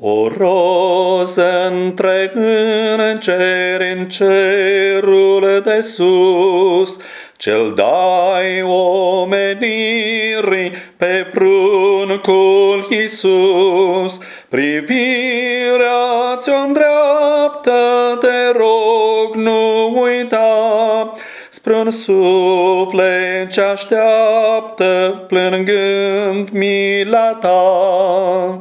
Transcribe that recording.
O roză întreg în cer, în cerul de sus, cel dai omenirii pe pruncul Iisus. Privirea ți-o îndreaptă, te rog, nu uita, spre un suflet ce așteaptă, plângând mila ta.